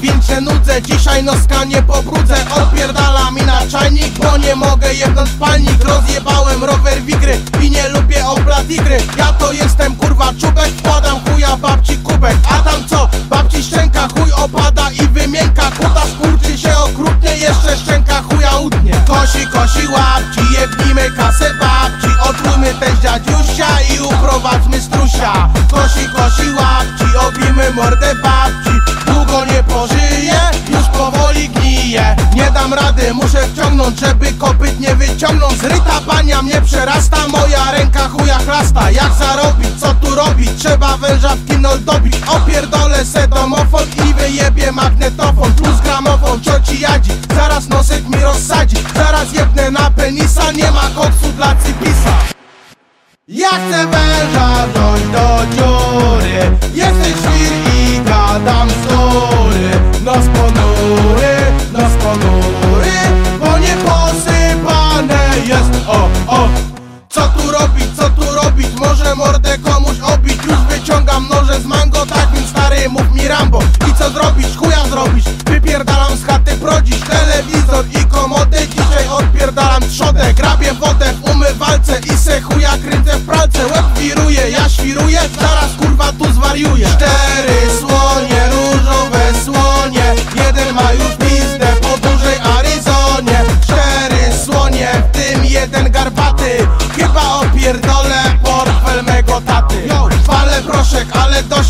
pobrudzę Dzisiaj noska nie pobrudzę. Odpierdala mi na czajnik Bo nie mogę jebnąć palnik. Rozjebałem rower wigry I nie lubię oplat igry. Ja to jestem kurwa czubek. Wkładam chuja babci kubek. A tam co? Babci szczęka chuj opada i wymięka. Kuta skurczy się okrutnie Jeszcze szczęka chuja utnie. Kosi, kosi łapci Jebnijmy kasę babci. Otrujmy też dziadziusia I uprowadźmy strusia. Kosi, kosi łapci Obijmy mordę babci muszę wciągnąć Żeby kopyt nie wyciągnąć. Zryta bania mnie przerasta. Moja ręka chuja chlasta. Jak zarobić, co tu robić? Trzeba węża w kinol dobić. Opierdolę se domofon I wyjebie magnetofon. Plus gramofon, cioci jadzi? Zaraz nosek mi rozsadzi. Zaraz jebnę na penisa. Nie ma koksu dla cypisa. Ja chcę węża dojść do dziury. Jesteś Może mordę komuś obić Już wyciągam noże z mango Tak więc stary mów mi Rambo. I co zrobić, chuja zrobić Wypierdalam z chaty prodzić Telewizor i komody. Dzisiaj odpierdalam trzodę Grabię wodę w umywalce I se chuja kręcę w pralce. Łeb wiruje, ja świruję Zaraz kurwa tu zwariuję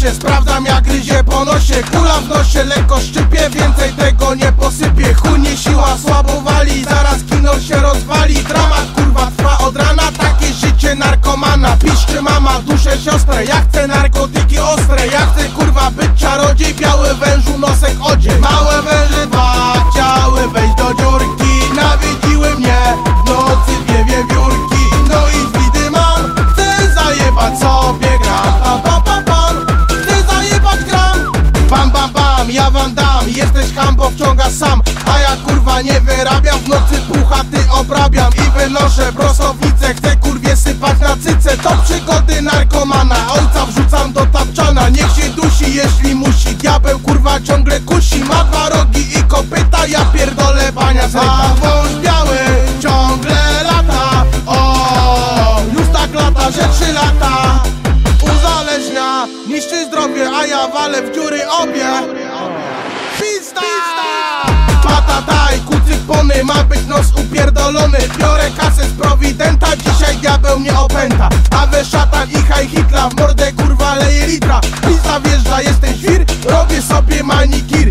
się sprawdzam jak gryzie po nosie. Kula w nosie, lekko szczypie, więcej tego nie posypie. Chuj nie siła, słabo wali, zaraz kino się rozwali. Dramat kurwa trwa od rana, takie życie narkomana. Piszczy mama, duszę siostrę, ja chcę narkotyki ostre. Ja chcę kurwa być czarodziej, biały wężu, Wciąga sam A ja kurwa nie wyrabiam. W nocy puchaty obrabiam I wynoszę brosownicę. Chcę kurwie sypać na cyce. To przygody narkomana. Ojca wrzucam do tapczana. Niech się dusi jeśli musi. Diabeł kurwa ciągle kusi. Ma dwa rogi i kopyta. Ja pierdolę bania z A wąż ciągle lata. O, już tak lata, że trzy lata. Uzależnia, niszczy zdrowie A ja walę w dziury obie ma być nos upierdolony? Biorę kasę z prowidenta, dzisiaj diabeł mnie opęta. A we szatan i haj hitla, w mordę kurwa leje litra. Pizza wjeżdża, jestem świr, robię sobie manikir